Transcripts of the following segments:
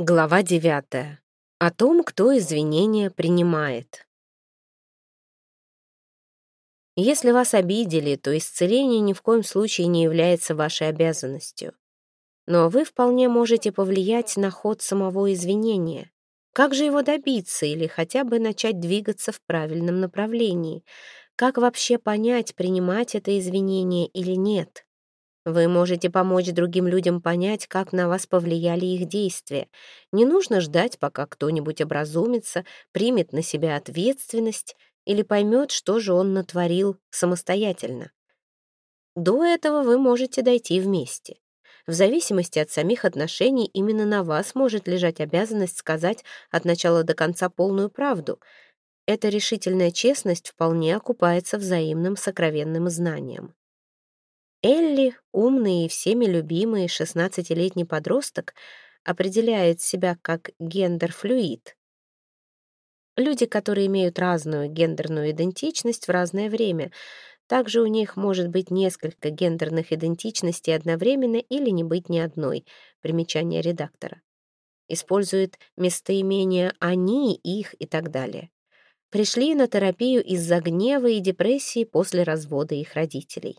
Глава девятая. О том, кто извинения принимает. Если вас обидели, то исцеление ни в коем случае не является вашей обязанностью. Но вы вполне можете повлиять на ход самого извинения. Как же его добиться или хотя бы начать двигаться в правильном направлении? Как вообще понять, принимать это извинение или нет? Вы можете помочь другим людям понять, как на вас повлияли их действия. Не нужно ждать, пока кто-нибудь образумится, примет на себя ответственность или поймет, что же он натворил самостоятельно. До этого вы можете дойти вместе. В зависимости от самих отношений именно на вас может лежать обязанность сказать от начала до конца полную правду. Эта решительная честность вполне окупается взаимным сокровенным знанием. Элли, умный и всеми любимый 16-летний подросток, определяет себя как гендер-флюид. Люди, которые имеют разную гендерную идентичность в разное время, также у них может быть несколько гендерных идентичностей одновременно или не быть ни одной. Примечание редактора. Использует местоимения «они», «их» и так далее. Пришли на терапию из-за гнева и депрессии после развода их родителей.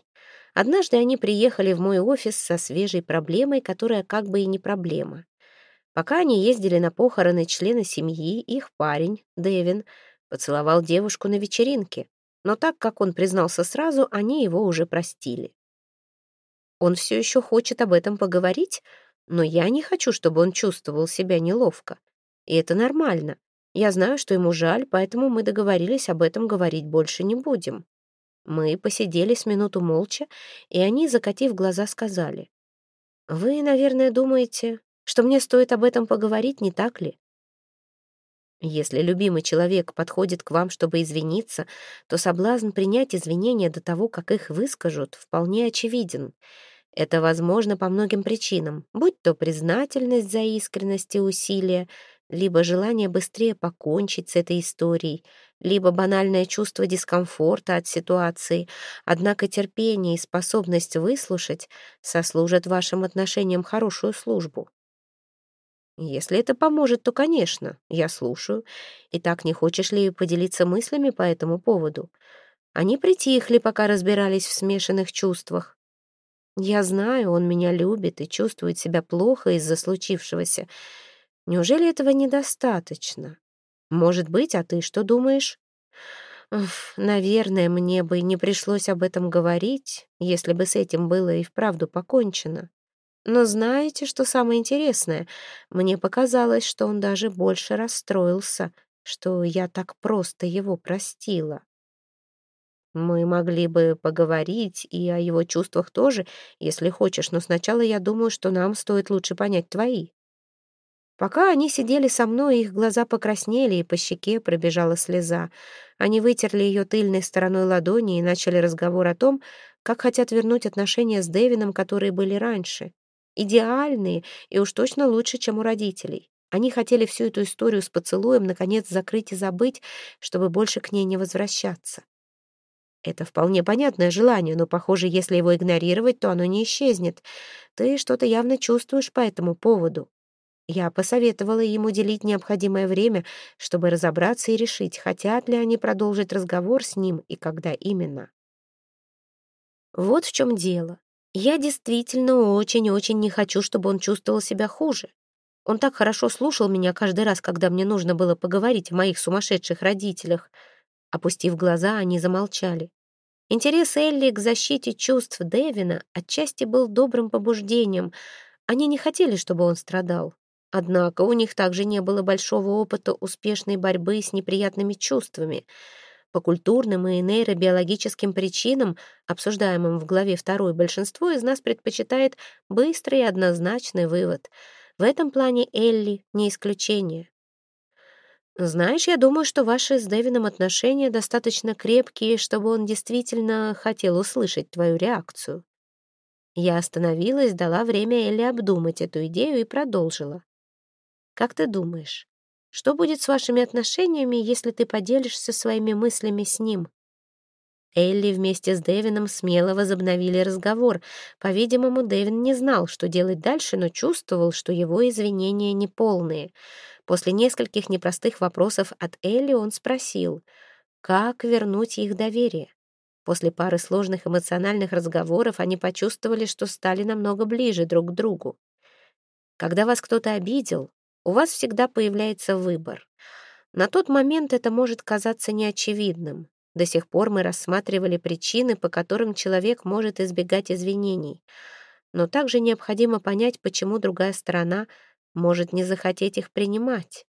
Однажды они приехали в мой офис со свежей проблемой, которая как бы и не проблема. Пока они ездили на похороны члена семьи, их парень, Дэвин, поцеловал девушку на вечеринке. Но так как он признался сразу, они его уже простили. Он все еще хочет об этом поговорить, но я не хочу, чтобы он чувствовал себя неловко. И это нормально. Я знаю, что ему жаль, поэтому мы договорились об этом говорить больше не будем. Мы посидели с минуту молча, и они, закатив глаза, сказали. «Вы, наверное, думаете, что мне стоит об этом поговорить, не так ли?» Если любимый человек подходит к вам, чтобы извиниться, то соблазн принять извинения до того, как их выскажут, вполне очевиден. Это возможно по многим причинам, будь то признательность за искренность и усилия, либо желание быстрее покончить с этой историей, либо банальное чувство дискомфорта от ситуации, однако терпение и способность выслушать сослужат вашим отношениям хорошую службу. Если это поможет, то, конечно, я слушаю. И так не хочешь ли поделиться мыслями по этому поводу? Они притихли, пока разбирались в смешанных чувствах. Я знаю, он меня любит и чувствует себя плохо из-за случившегося, Неужели этого недостаточно? Может быть, а ты что думаешь? Уф, наверное, мне бы не пришлось об этом говорить, если бы с этим было и вправду покончено. Но знаете, что самое интересное? Мне показалось, что он даже больше расстроился, что я так просто его простила. Мы могли бы поговорить и о его чувствах тоже, если хочешь, но сначала я думаю, что нам стоит лучше понять твои. Пока они сидели со мной, их глаза покраснели, и по щеке пробежала слеза. Они вытерли ее тыльной стороной ладони и начали разговор о том, как хотят вернуть отношения с Дэвином, которые были раньше. Идеальные и уж точно лучше, чем у родителей. Они хотели всю эту историю с поцелуем наконец закрыть и забыть, чтобы больше к ней не возвращаться. Это вполне понятное желание, но, похоже, если его игнорировать, то оно не исчезнет. Ты что-то явно чувствуешь по этому поводу. Я посоветовала им уделить необходимое время, чтобы разобраться и решить, хотят ли они продолжить разговор с ним и когда именно. Вот в чем дело. Я действительно очень-очень не хочу, чтобы он чувствовал себя хуже. Он так хорошо слушал меня каждый раз, когда мне нужно было поговорить о моих сумасшедших родителях. Опустив глаза, они замолчали. Интерес Элли к защите чувств Дэвина отчасти был добрым побуждением. Они не хотели, чтобы он страдал. Однако у них также не было большого опыта успешной борьбы с неприятными чувствами. По культурным и нейробиологическим причинам, обсуждаемым в главе 2, большинство из нас предпочитает быстрый и однозначный вывод. В этом плане Элли не исключение. Знаешь, я думаю, что ваши с Дэвином отношения достаточно крепкие, чтобы он действительно хотел услышать твою реакцию. Я остановилась, дала время Элли обдумать эту идею и продолжила. Как ты думаешь, что будет с вашими отношениями, если ты поделишься своими мыслями с ним? Элли вместе с Дэвином смело возобновили разговор. По-видимому, Дэвин не знал, что делать дальше, но чувствовал, что его извинения неполные. После нескольких непростых вопросов от Элли он спросил, как вернуть их доверие. После пары сложных эмоциональных разговоров они почувствовали, что стали намного ближе друг к другу. Когда вас кто-то обидел, у вас всегда появляется выбор. На тот момент это может казаться неочевидным. До сих пор мы рассматривали причины, по которым человек может избегать извинений. Но также необходимо понять, почему другая сторона может не захотеть их принимать.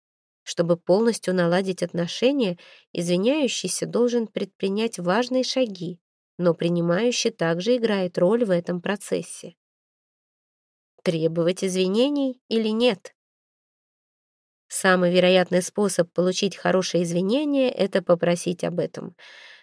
Чтобы полностью наладить отношения, извиняющийся должен предпринять важные шаги, но принимающий также играет роль в этом процессе. Требовать извинений или нет? Самый вероятный способ получить хорошее извинение — это попросить об этом.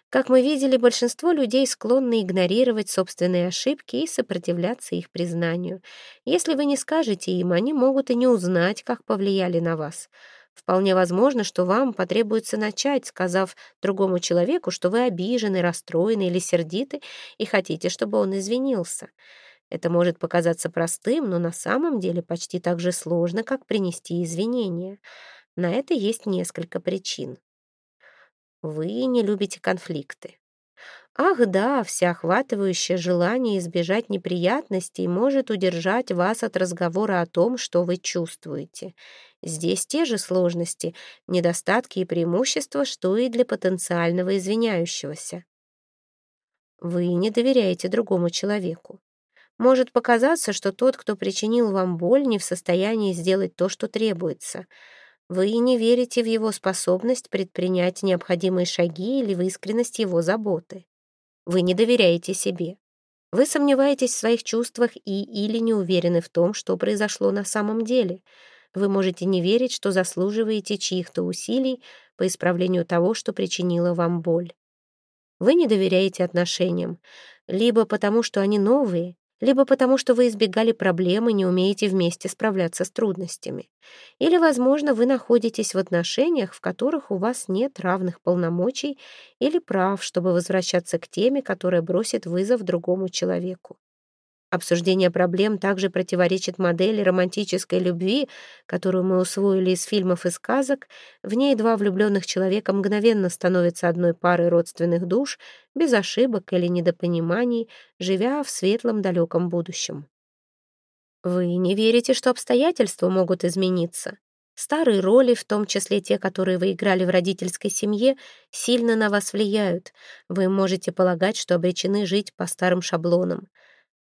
Как мы видели, большинство людей склонны игнорировать собственные ошибки и сопротивляться их признанию. Если вы не скажете им, они могут и не узнать, как повлияли на вас. Вполне возможно, что вам потребуется начать, сказав другому человеку, что вы обижены, расстроены или сердиты и хотите, чтобы он извинился. Это может показаться простым, но на самом деле почти так же сложно, как принести извинения. На это есть несколько причин. Вы не любите конфликты. Ах да, всеохватывающее желание избежать неприятностей может удержать вас от разговора о том, что вы чувствуете. Здесь те же сложности, недостатки и преимущества, что и для потенциального извиняющегося. Вы не доверяете другому человеку. Может показаться, что тот, кто причинил вам боль, не в состоянии сделать то, что требуется. Вы не верите в его способность предпринять необходимые шаги или в искренность его заботы. Вы не доверяете себе. Вы сомневаетесь в своих чувствах и или не уверены в том, что произошло на самом деле. Вы можете не верить, что заслуживаете чьих-то усилий по исправлению того, что причинило вам боль. Вы не доверяете отношениям, либо потому, что они новые, либо потому, что вы избегали проблем и не умеете вместе справляться с трудностями. Или, возможно, вы находитесь в отношениях, в которых у вас нет равных полномочий или прав, чтобы возвращаться к теме, которая бросит вызов другому человеку. Обсуждение проблем также противоречит модели романтической любви, которую мы усвоили из фильмов и сказок. В ней два влюбленных человека мгновенно становятся одной парой родственных душ, без ошибок или недопониманий, живя в светлом далеком будущем. Вы не верите, что обстоятельства могут измениться. Старые роли, в том числе те, которые вы играли в родительской семье, сильно на вас влияют. Вы можете полагать, что обречены жить по старым шаблонам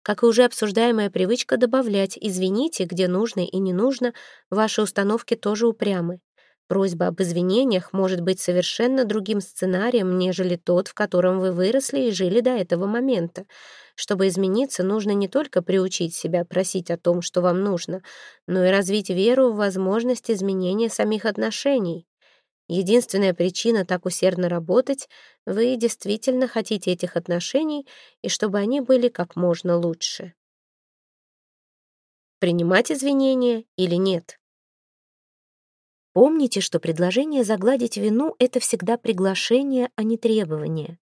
как и уже обсуждаемая привычка добавлять «извините», где нужно и не нужно, ваши установки тоже упрямы. Просьба об извинениях может быть совершенно другим сценарием, нежели тот, в котором вы выросли и жили до этого момента. Чтобы измениться, нужно не только приучить себя просить о том, что вам нужно, но и развить веру в возможность изменения самих отношений. Единственная причина так усердно работать — вы действительно хотите этих отношений и чтобы они были как можно лучше. Принимать извинения или нет? Помните, что предложение загладить вину — это всегда приглашение, а не требование.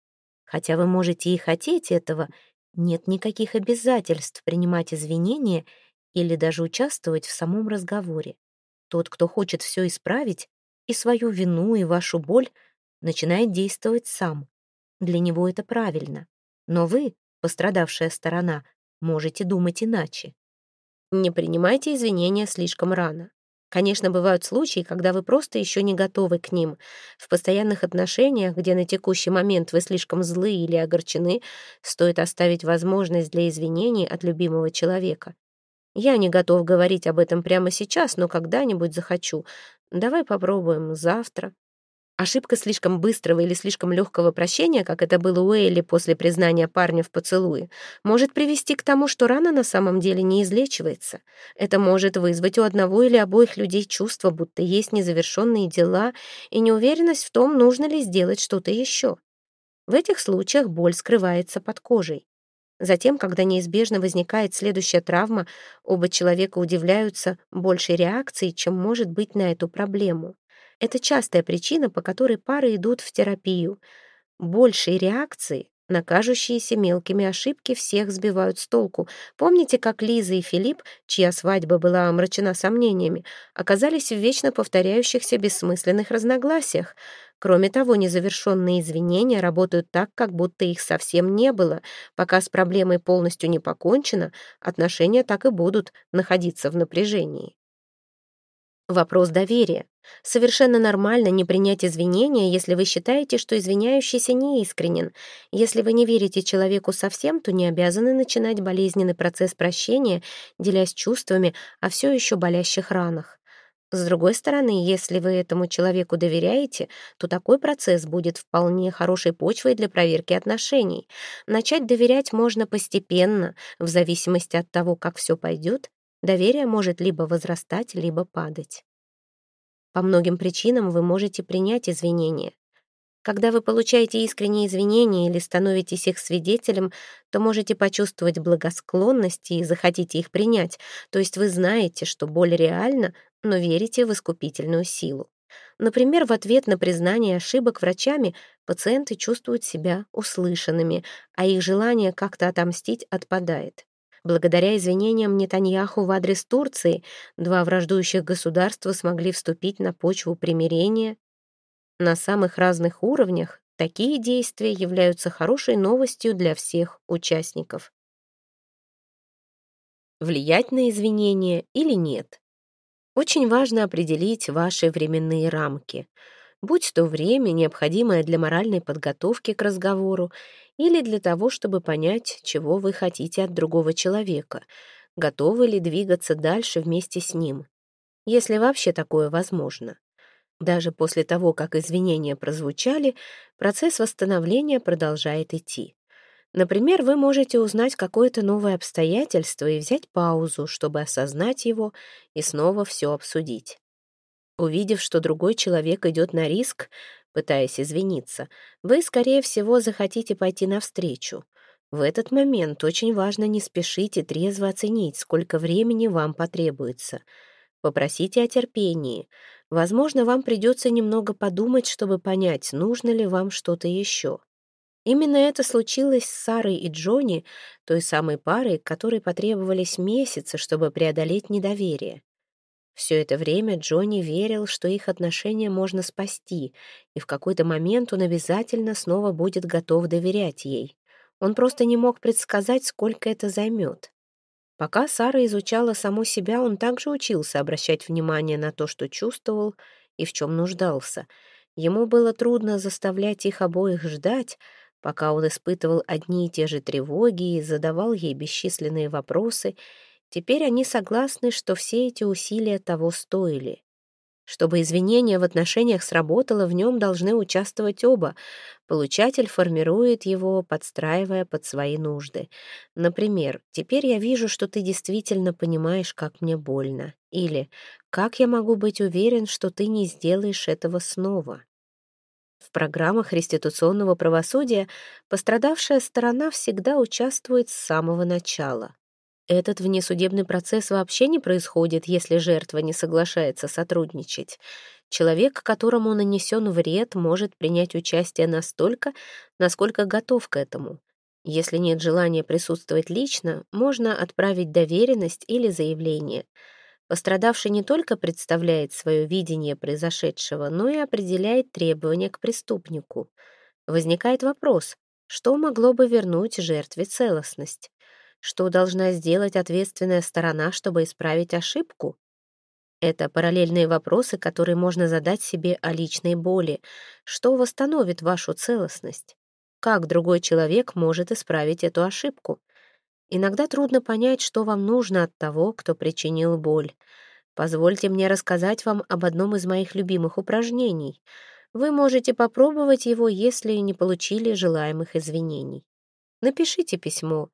Хотя вы можете и хотеть этого, нет никаких обязательств принимать извинения или даже участвовать в самом разговоре. Тот, кто хочет все исправить, и свою вину, и вашу боль, начинает действовать сам. Для него это правильно. Но вы, пострадавшая сторона, можете думать иначе. Не принимайте извинения слишком рано. Конечно, бывают случаи, когда вы просто еще не готовы к ним. В постоянных отношениях, где на текущий момент вы слишком злы или огорчены, стоит оставить возможность для извинений от любимого человека. Я не готов говорить об этом прямо сейчас, но когда-нибудь захочу. Давай попробуем завтра. Ошибка слишком быстрого или слишком легкого прощения, как это было у Элли после признания парня в поцелуе, может привести к тому, что рана на самом деле не излечивается. Это может вызвать у одного или обоих людей чувство, будто есть незавершенные дела и неуверенность в том, нужно ли сделать что-то еще. В этих случаях боль скрывается под кожей. Затем, когда неизбежно возникает следующая травма, оба человека удивляются большей реакцией, чем может быть на эту проблему. Это частая причина, по которой пары идут в терапию. большей реакции на кажущиеся мелкими ошибки всех сбивают с толку. Помните, как Лиза и Филипп, чья свадьба была омрачена сомнениями, оказались в вечно повторяющихся бессмысленных разногласиях? Кроме того, незавершенные извинения работают так, как будто их совсем не было. Пока с проблемой полностью не покончено, отношения так и будут находиться в напряжении. Вопрос доверия. Совершенно нормально не принять извинения, если вы считаете, что извиняющийся не искренен. Если вы не верите человеку совсем, то не обязаны начинать болезненный процесс прощения, делясь чувствами о все еще болящих ранах. С другой стороны, если вы этому человеку доверяете, то такой процесс будет вполне хорошей почвой для проверки отношений. Начать доверять можно постепенно, в зависимости от того, как все пойдет, Доверие может либо возрастать, либо падать. По многим причинам вы можете принять извинения. Когда вы получаете искренние извинения или становитесь их свидетелем, то можете почувствовать благосклонность и захотите их принять, то есть вы знаете, что боль реальна, но верите в искупительную силу. Например, в ответ на признание ошибок врачами пациенты чувствуют себя услышанными, а их желание как-то отомстить отпадает. Благодаря извинениям Нетаньяху в адрес Турции два враждующих государства смогли вступить на почву примирения. На самых разных уровнях такие действия являются хорошей новостью для всех участников. Влиять на извинения или нет? Очень важно определить ваши временные рамки — будь то время, необходимое для моральной подготовки к разговору, или для того, чтобы понять, чего вы хотите от другого человека, готовы ли двигаться дальше вместе с ним, если вообще такое возможно. Даже после того, как извинения прозвучали, процесс восстановления продолжает идти. Например, вы можете узнать какое-то новое обстоятельство и взять паузу, чтобы осознать его и снова все обсудить. Увидев, что другой человек идет на риск, пытаясь извиниться, вы, скорее всего, захотите пойти навстречу. В этот момент очень важно не спешить и трезво оценить, сколько времени вам потребуется. Попросите о терпении. Возможно, вам придется немного подумать, чтобы понять, нужно ли вам что-то еще. Именно это случилось с Сарой и Джонни, той самой парой, которой потребовались месяцы, чтобы преодолеть недоверие. Все это время Джонни верил, что их отношения можно спасти, и в какой-то момент он обязательно снова будет готов доверять ей. Он просто не мог предсказать, сколько это займет. Пока Сара изучала саму себя, он также учился обращать внимание на то, что чувствовал и в чем нуждался. Ему было трудно заставлять их обоих ждать, пока он испытывал одни и те же тревоги и задавал ей бесчисленные вопросы — Теперь они согласны, что все эти усилия того стоили. Чтобы извинение в отношениях сработало, в нем должны участвовать оба. Получатель формирует его, подстраивая под свои нужды. Например, «Теперь я вижу, что ты действительно понимаешь, как мне больно». Или «Как я могу быть уверен, что ты не сделаешь этого снова?» В программах реституционного правосудия пострадавшая сторона всегда участвует с самого начала. Этот внесудебный процесс вообще не происходит, если жертва не соглашается сотрудничать. Человек, которому нанесен вред, может принять участие настолько, насколько готов к этому. Если нет желания присутствовать лично, можно отправить доверенность или заявление. Пострадавший не только представляет свое видение произошедшего, но и определяет требования к преступнику. Возникает вопрос, что могло бы вернуть жертве целостность? Что должна сделать ответственная сторона, чтобы исправить ошибку? Это параллельные вопросы, которые можно задать себе о личной боли. Что восстановит вашу целостность? Как другой человек может исправить эту ошибку? Иногда трудно понять, что вам нужно от того, кто причинил боль. Позвольте мне рассказать вам об одном из моих любимых упражнений. Вы можете попробовать его, если не получили желаемых извинений. Напишите письмо.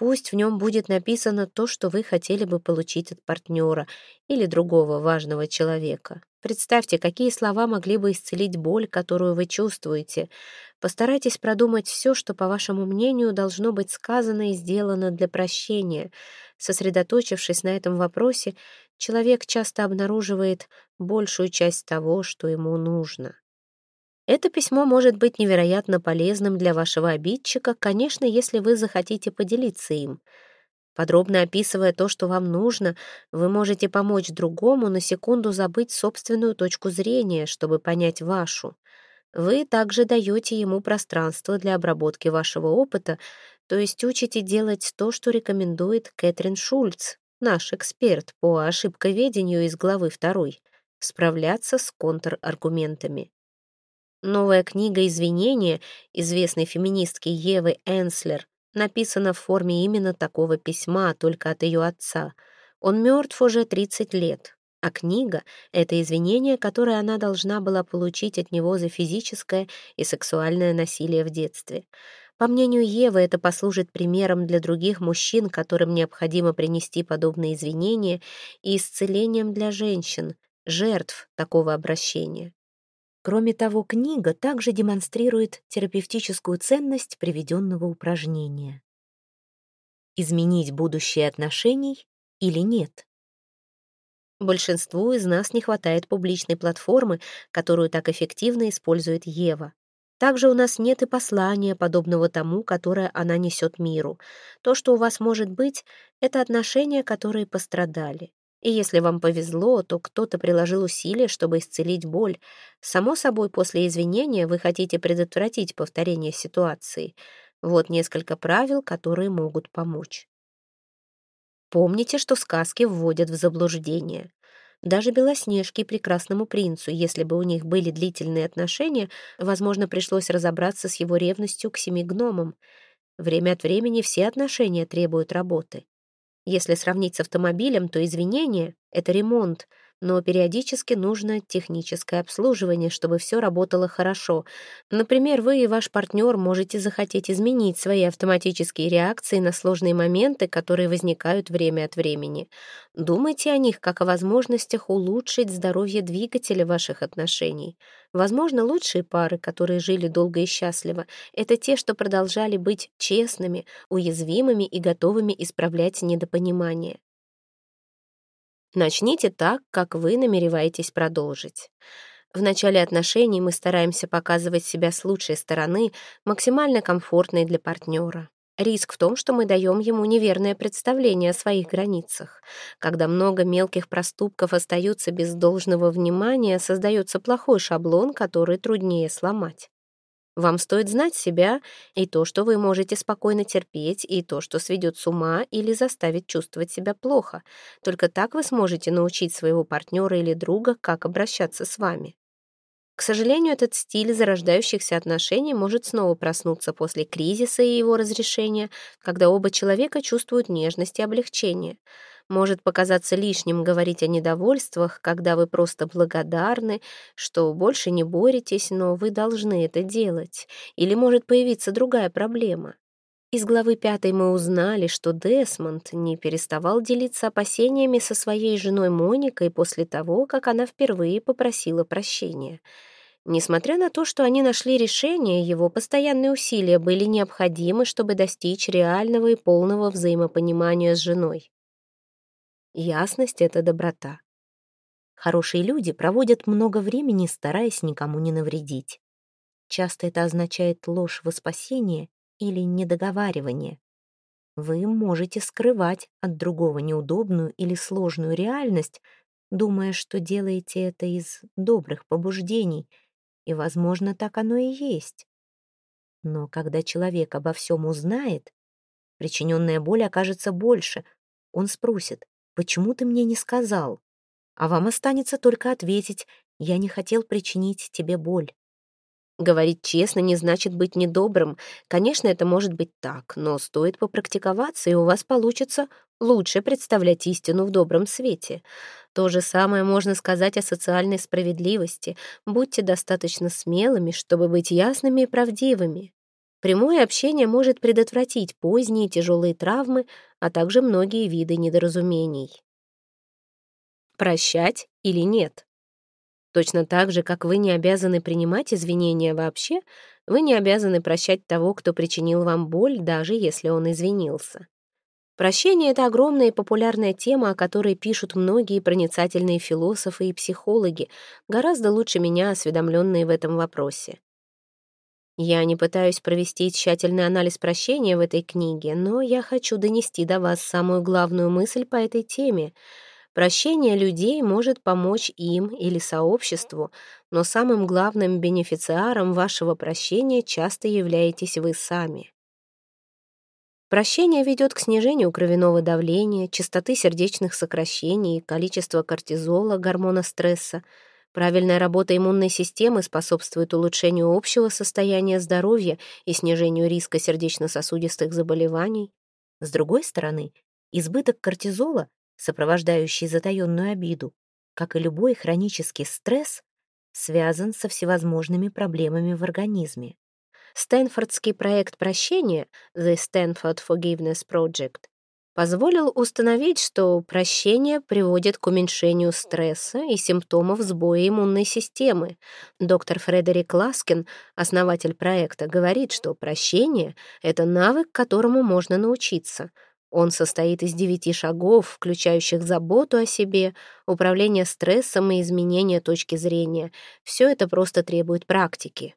Пусть в нем будет написано то, что вы хотели бы получить от партнера или другого важного человека. Представьте, какие слова могли бы исцелить боль, которую вы чувствуете. Постарайтесь продумать все, что, по вашему мнению, должно быть сказано и сделано для прощения. Сосредоточившись на этом вопросе, человек часто обнаруживает большую часть того, что ему нужно. Это письмо может быть невероятно полезным для вашего обидчика, конечно, если вы захотите поделиться им. Подробно описывая то, что вам нужно, вы можете помочь другому на секунду забыть собственную точку зрения, чтобы понять вашу. Вы также даете ему пространство для обработки вашего опыта, то есть учите делать то, что рекомендует Кэтрин Шульц, наш эксперт по ошибковедению из главы 2, справляться с контраргументами. Новая книга «Извинения» известной феминистки Евы Энслер написана в форме именно такого письма, только от ее отца. Он мертв уже 30 лет, а книга — это извинение, которое она должна была получить от него за физическое и сексуальное насилие в детстве. По мнению Евы, это послужит примером для других мужчин, которым необходимо принести подобные извинения, и исцелением для женщин, жертв такого обращения. Кроме того, книга также демонстрирует терапевтическую ценность приведенного упражнения. Изменить будущее отношений или нет? Большинству из нас не хватает публичной платформы, которую так эффективно использует Ева. Также у нас нет и послания, подобного тому, которое она несет миру. То, что у вас может быть, это отношения, которые пострадали. И если вам повезло, то кто-то приложил усилия, чтобы исцелить боль. Само собой, после извинения вы хотите предотвратить повторение ситуации. Вот несколько правил, которые могут помочь. Помните, что сказки вводят в заблуждение. Даже Белоснежке и Прекрасному принцу, если бы у них были длительные отношения, возможно, пришлось разобраться с его ревностью к семи гномам. Время от времени все отношения требуют работы. Если сравнить с автомобилем, то извинения — это ремонт, но периодически нужно техническое обслуживание, чтобы все работало хорошо. Например, вы и ваш партнер можете захотеть изменить свои автоматические реакции на сложные моменты, которые возникают время от времени. Думайте о них как о возможностях улучшить здоровье двигателя ваших отношений. Возможно, лучшие пары, которые жили долго и счастливо, это те, что продолжали быть честными, уязвимыми и готовыми исправлять недопонимание. Начните так, как вы намереваетесь продолжить. В начале отношений мы стараемся показывать себя с лучшей стороны, максимально комфортной для партнера. Риск в том, что мы даем ему неверное представление о своих границах. Когда много мелких проступков остаются без должного внимания, создается плохой шаблон, который труднее сломать. Вам стоит знать себя и то, что вы можете спокойно терпеть, и то, что сведет с ума или заставит чувствовать себя плохо. Только так вы сможете научить своего партнера или друга, как обращаться с вами. К сожалению, этот стиль зарождающихся отношений может снова проснуться после кризиса и его разрешения, когда оба человека чувствуют нежность и облегчение. Может показаться лишним говорить о недовольствах, когда вы просто благодарны, что больше не боретесь, но вы должны это делать. Или может появиться другая проблема. Из главы пятой мы узнали, что Десмонд не переставал делиться опасениями со своей женой Моникой после того, как она впервые попросила прощения. Несмотря на то, что они нашли решение, его постоянные усилия были необходимы, чтобы достичь реального и полного взаимопонимания с женой. Ясность — это доброта. Хорошие люди проводят много времени, стараясь никому не навредить. Часто это означает ложь во спасение или недоговаривание. Вы можете скрывать от другого неудобную или сложную реальность, думая, что делаете это из добрых побуждений, и, возможно, так оно и есть. Но когда человек обо всем узнает, причиненная боль окажется больше. Он спросит, Почему ты мне не сказал? А вам останется только ответить, я не хотел причинить тебе боль. Говорить честно не значит быть недобрым. Конечно, это может быть так, но стоит попрактиковаться, и у вас получится лучше представлять истину в добром свете. То же самое можно сказать о социальной справедливости. Будьте достаточно смелыми, чтобы быть ясными и правдивыми. Прямое общение может предотвратить поздние тяжелые травмы, а также многие виды недоразумений. Прощать или нет? Точно так же, как вы не обязаны принимать извинения вообще, вы не обязаны прощать того, кто причинил вам боль, даже если он извинился. Прощение — это огромная и популярная тема, о которой пишут многие проницательные философы и психологи, гораздо лучше меня осведомленные в этом вопросе. Я не пытаюсь провести тщательный анализ прощения в этой книге, но я хочу донести до вас самую главную мысль по этой теме. Прощение людей может помочь им или сообществу, но самым главным бенефициаром вашего прощения часто являетесь вы сами. Прощение ведет к снижению кровяного давления, частоты сердечных сокращений, количества кортизола, гормона стресса, Правильная работа иммунной системы способствует улучшению общего состояния здоровья и снижению риска сердечно-сосудистых заболеваний. С другой стороны, избыток кортизола, сопровождающий затаённую обиду, как и любой хронический стресс, связан со всевозможными проблемами в организме. Стэнфордский проект прощения The Stanford Forgiveness Project позволил установить, что прощение приводит к уменьшению стресса и симптомов сбоя иммунной системы. Доктор Фредерик Ласкин, основатель проекта, говорит, что прощение — это навык, которому можно научиться. Он состоит из девяти шагов, включающих заботу о себе, управление стрессом и изменение точки зрения. Все это просто требует практики.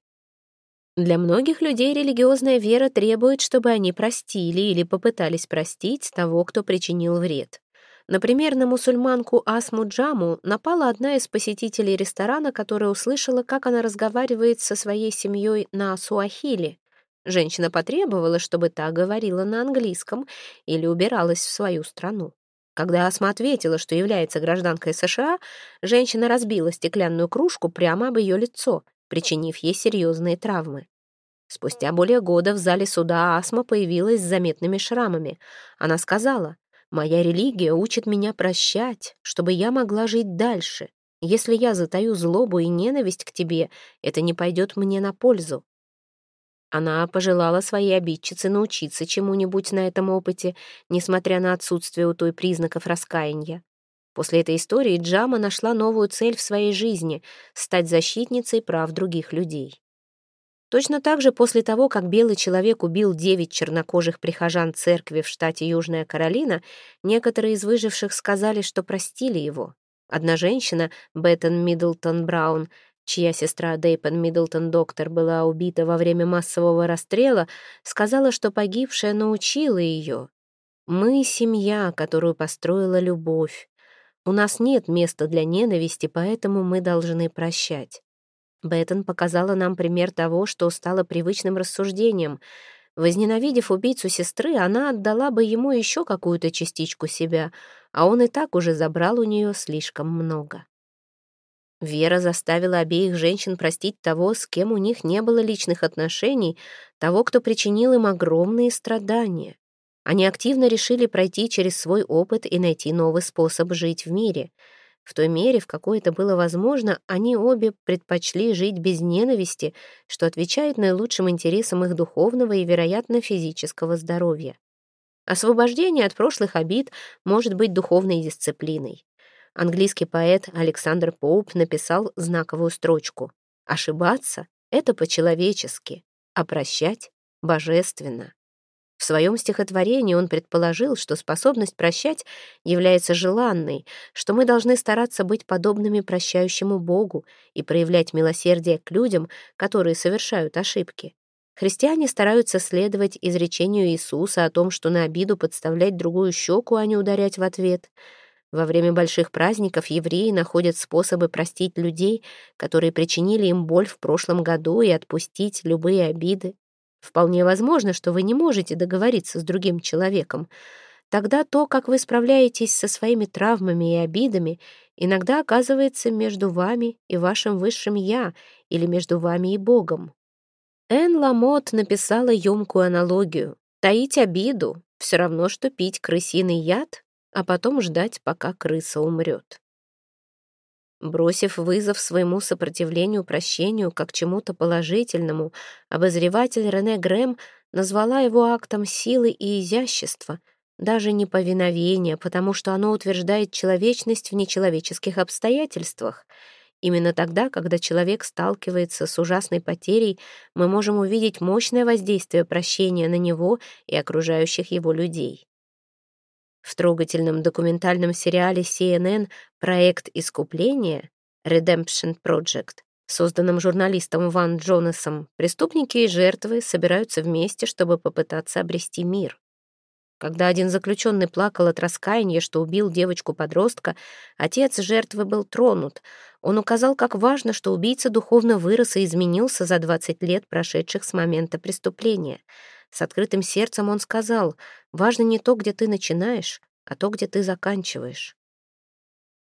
Для многих людей религиозная вера требует, чтобы они простили или попытались простить того, кто причинил вред. Например, на мусульманку Асму Джаму напала одна из посетителей ресторана, которая услышала, как она разговаривает со своей семьей на суахили. Женщина потребовала, чтобы та говорила на английском или убиралась в свою страну. Когда Асма ответила, что является гражданкой США, женщина разбила стеклянную кружку прямо об ее лицо причинив ей серьезные травмы. Спустя более года в зале суда Асма появилась с заметными шрамами. Она сказала, «Моя религия учит меня прощать, чтобы я могла жить дальше. Если я затаю злобу и ненависть к тебе, это не пойдет мне на пользу». Она пожелала своей обидчице научиться чему-нибудь на этом опыте, несмотря на отсутствие у той признаков раскаяния. После этой истории Джама нашла новую цель в своей жизни — стать защитницей прав других людей. Точно так же после того, как белый человек убил девять чернокожих прихожан церкви в штате Южная Каролина, некоторые из выживших сказали, что простили его. Одна женщина, Беттон Миддлтон Браун, чья сестра Дейпен Миддлтон Доктор была убита во время массового расстрела, сказала, что погибшая научила ее. «Мы — семья, которую построила любовь. У нас нет места для ненависти, поэтому мы должны прощать. Беттон показала нам пример того, что стало привычным рассуждением. Возненавидев убийцу сестры, она отдала бы ему еще какую-то частичку себя, а он и так уже забрал у нее слишком много. Вера заставила обеих женщин простить того, с кем у них не было личных отношений, того, кто причинил им огромные страдания. Они активно решили пройти через свой опыт и найти новый способ жить в мире. В той мере, в какой это было возможно, они обе предпочли жить без ненависти, что отвечает наилучшим интересам их духовного и, вероятно, физического здоровья. Освобождение от прошлых обид может быть духовной дисциплиной. Английский поэт Александр Поуп написал знаковую строчку «Ошибаться — это по-человечески, а прощать — божественно». В своем стихотворении он предположил, что способность прощать является желанной, что мы должны стараться быть подобными прощающему Богу и проявлять милосердие к людям, которые совершают ошибки. Христиане стараются следовать изречению Иисуса о том, что на обиду подставлять другую щеку, а не ударять в ответ. Во время больших праздников евреи находят способы простить людей, которые причинили им боль в прошлом году, и отпустить любые обиды. Вполне возможно, что вы не можете договориться с другим человеком. Тогда то, как вы справляетесь со своими травмами и обидами, иногда оказывается между вами и вашим высшим «я» или между вами и Богом. Эн Ламот написала емкую аналогию. Таить обиду — все равно, что пить крысиный яд, а потом ждать, пока крыса умрет. Бросив вызов своему сопротивлению прощению как чему-то положительному, обозреватель Рене Грэм назвала его актом силы и изящества, даже не повиновения, потому что оно утверждает человечность в нечеловеческих обстоятельствах. Именно тогда, когда человек сталкивается с ужасной потерей, мы можем увидеть мощное воздействие прощения на него и окружающих его людей. В трогательном документальном сериале CNN «Проект искупления» Redemption Project созданном журналистом Ван Джонасом, преступники и жертвы собираются вместе, чтобы попытаться обрести мир. Когда один заключенный плакал от раскаяния, что убил девочку-подростка, отец жертвы был тронут. Он указал, как важно, что убийца духовно вырос и изменился за 20 лет, прошедших с момента преступления. С открытым сердцем он сказал, «Важно не то, где ты начинаешь, а то, где ты заканчиваешь».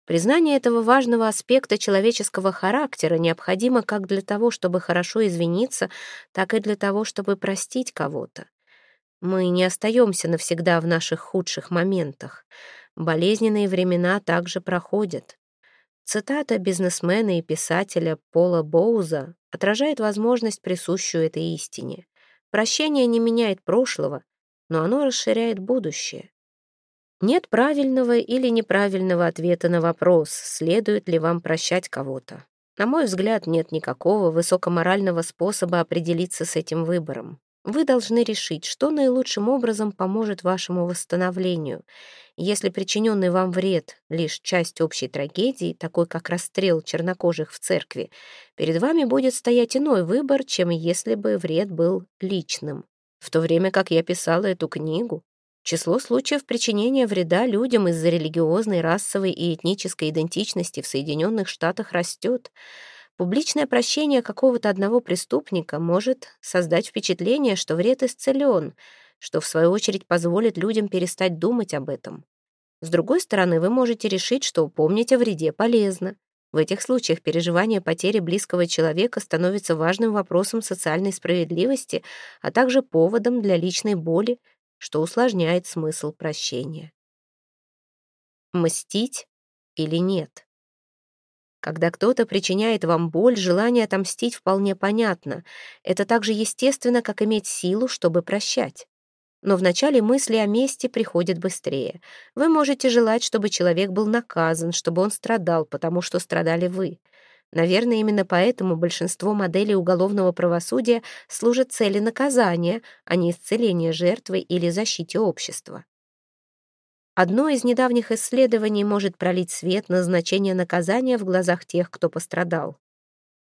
Признание этого важного аспекта человеческого характера необходимо как для того, чтобы хорошо извиниться, так и для того, чтобы простить кого-то. Мы не остаемся навсегда в наших худших моментах. Болезненные времена также проходят. Цитата бизнесмена и писателя Пола Боуза отражает возможность, присущую этой истине. Прощение не меняет прошлого, но оно расширяет будущее. Нет правильного или неправильного ответа на вопрос, следует ли вам прощать кого-то. На мой взгляд, нет никакого высокоморального способа определиться с этим выбором. Вы должны решить, что наилучшим образом поможет вашему восстановлению. Если причиненный вам вред — лишь часть общей трагедии, такой как расстрел чернокожих в церкви, перед вами будет стоять иной выбор, чем если бы вред был личным. В то время как я писала эту книгу, число случаев причинения вреда людям из-за религиозной, расовой и этнической идентичности в Соединенных Штатах растет — Публичное прощение какого-то одного преступника может создать впечатление, что вред исцелен, что в свою очередь позволит людям перестать думать об этом. С другой стороны, вы можете решить, что помнить о вреде полезно. В этих случаях переживание потери близкого человека становится важным вопросом социальной справедливости, а также поводом для личной боли, что усложняет смысл прощения. Мстить или нет? Когда кто-то причиняет вам боль, желание отомстить вполне понятно. Это так же естественно, как иметь силу, чтобы прощать. Но вначале мысли о мести приходят быстрее. Вы можете желать, чтобы человек был наказан, чтобы он страдал, потому что страдали вы. Наверное, именно поэтому большинство моделей уголовного правосудия служат цели наказания, а не исцеления жертвы или защите общества. Одно из недавних исследований может пролить свет на значение наказания в глазах тех, кто пострадал.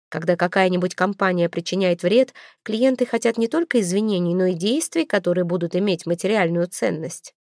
Когда какая-нибудь компания причиняет вред, клиенты хотят не только извинений, но и действий, которые будут иметь материальную ценность.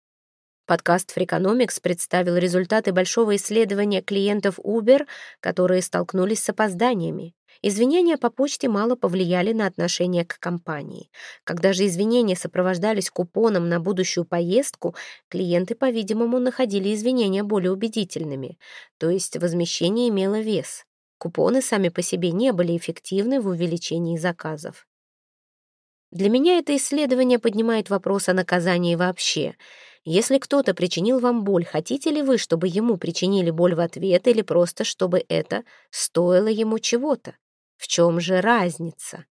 Подкаст Freakonomics представил результаты большого исследования клиентов Uber, которые столкнулись с опозданиями. Извинения по почте мало повлияли на отношение к компании. Когда же извинения сопровождались купоном на будущую поездку, клиенты, по-видимому, находили извинения более убедительными, то есть возмещение имело вес. Купоны сами по себе не были эффективны в увеличении заказов. Для меня это исследование поднимает вопрос о наказании вообще. Если кто-то причинил вам боль, хотите ли вы, чтобы ему причинили боль в ответ или просто чтобы это стоило ему чего-то? В чем же разница?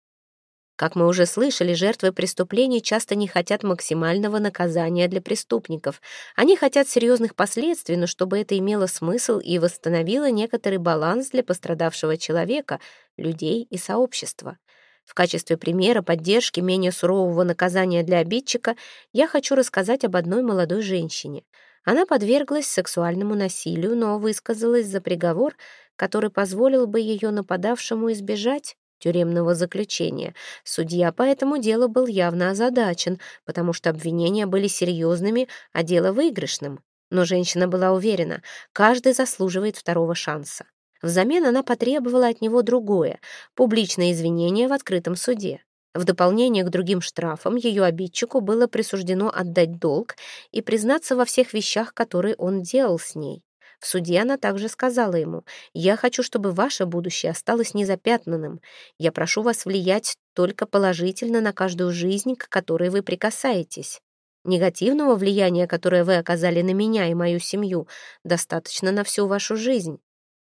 Как мы уже слышали, жертвы преступлений часто не хотят максимального наказания для преступников. Они хотят серьезных последствий, но чтобы это имело смысл и восстановило некоторый баланс для пострадавшего человека, людей и сообщества. В качестве примера поддержки менее сурового наказания для обидчика я хочу рассказать об одной молодой женщине. Она подверглась сексуальному насилию, но высказалась за приговор, который позволил бы ее нападавшему избежать тюремного заключения. Судья по этому делу был явно озадачен, потому что обвинения были серьезными, а дело выигрышным. Но женщина была уверена, каждый заслуживает второго шанса. Взамен она потребовала от него другое — публичное извинение в открытом суде. В дополнение к другим штрафам ее обидчику было присуждено отдать долг и признаться во всех вещах, которые он делал с ней. В суде она также сказала ему, «Я хочу, чтобы ваше будущее осталось незапятнанным. Я прошу вас влиять только положительно на каждую жизнь, к которой вы прикасаетесь. Негативного влияния, которое вы оказали на меня и мою семью, достаточно на всю вашу жизнь».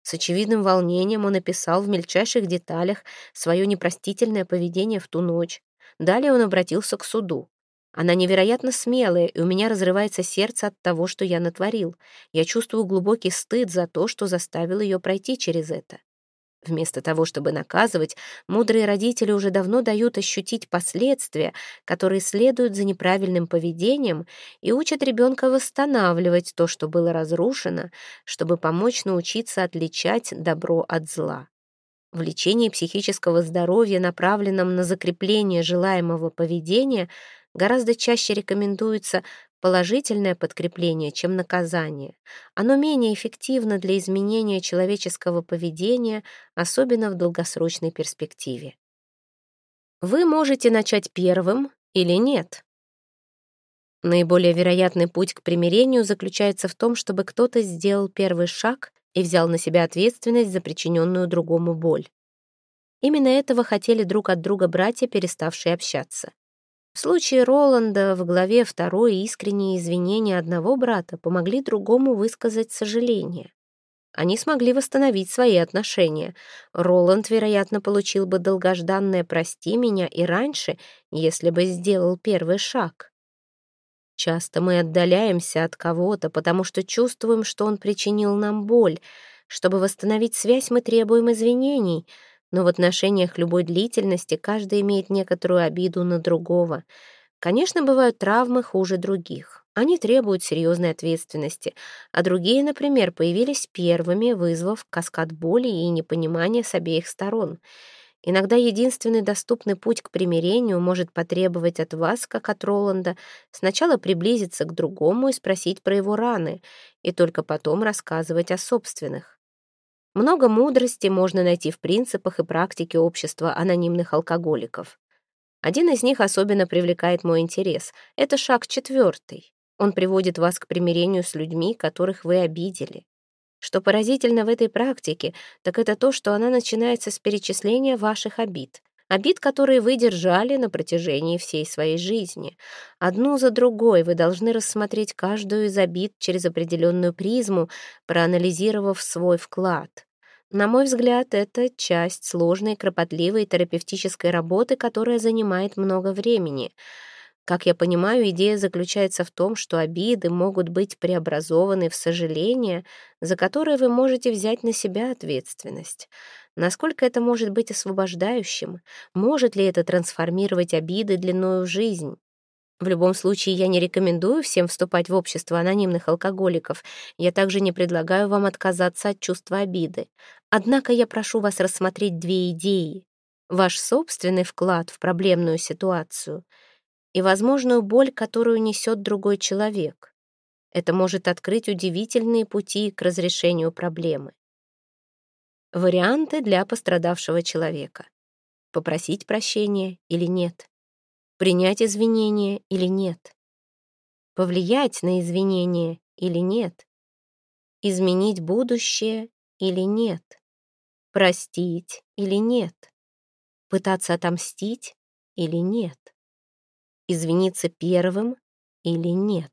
С очевидным волнением он описал в мельчайших деталях свое непростительное поведение в ту ночь. Далее он обратился к суду. Она невероятно смелая, и у меня разрывается сердце от того, что я натворил. Я чувствую глубокий стыд за то, что заставил ее пройти через это. Вместо того, чтобы наказывать, мудрые родители уже давно дают ощутить последствия, которые следуют за неправильным поведением, и учат ребенка восстанавливать то, что было разрушено, чтобы помочь научиться отличать добро от зла. В лечении психического здоровья, направленном на закрепление желаемого поведения, гораздо чаще рекомендуется положительное подкрепление, чем наказание. Оно менее эффективно для изменения человеческого поведения, особенно в долгосрочной перспективе. Вы можете начать первым или нет. Наиболее вероятный путь к примирению заключается в том, чтобы кто-то сделал первый шаг и взял на себя ответственность за причиненную другому боль. Именно этого хотели друг от друга братья, переставшие общаться. В случае Роланда в главе второй искренние извинения одного брата помогли другому высказать сожаление. Они смогли восстановить свои отношения. Роланд, вероятно, получил бы долгожданное «прости меня» и раньше, если бы сделал первый шаг. Часто мы отдаляемся от кого-то, потому что чувствуем, что он причинил нам боль. Чтобы восстановить связь, мы требуем извинений, но в отношениях любой длительности каждый имеет некоторую обиду на другого. Конечно, бывают травмы хуже других. Они требуют серьезной ответственности, а другие, например, появились первыми, вызвав каскад боли и непонимания с обеих сторон — Иногда единственный доступный путь к примирению может потребовать от вас, как от Роланда, сначала приблизиться к другому и спросить про его раны, и только потом рассказывать о собственных. Много мудрости можно найти в принципах и практике общества анонимных алкоголиков. Один из них особенно привлекает мой интерес. Это шаг четвертый. Он приводит вас к примирению с людьми, которых вы обидели. Что поразительно в этой практике, так это то, что она начинается с перечисления ваших обид. Обид, которые вы держали на протяжении всей своей жизни. Одну за другой вы должны рассмотреть каждую из обид через определенную призму, проанализировав свой вклад. На мой взгляд, это часть сложной, кропотливой терапевтической работы, которая занимает много времени — как я понимаю, идея заключается в том, что обиды могут быть преобразованы в сожаление, за которое вы можете взять на себя ответственность. Насколько это может быть освобождающим? Может ли это трансформировать обиды длиною в жизнь? В любом случае, я не рекомендую всем вступать в общество анонимных алкоголиков. Я также не предлагаю вам отказаться от чувства обиды. Однако я прошу вас рассмотреть две идеи. Ваш собственный вклад в проблемную ситуацию — и возможную боль, которую несет другой человек. Это может открыть удивительные пути к разрешению проблемы. Варианты для пострадавшего человека. Попросить прощения или нет. Принять извинения или нет. Повлиять на извинения или нет. Изменить будущее или нет. Простить или нет. Пытаться отомстить или нет извиниться первым или нет.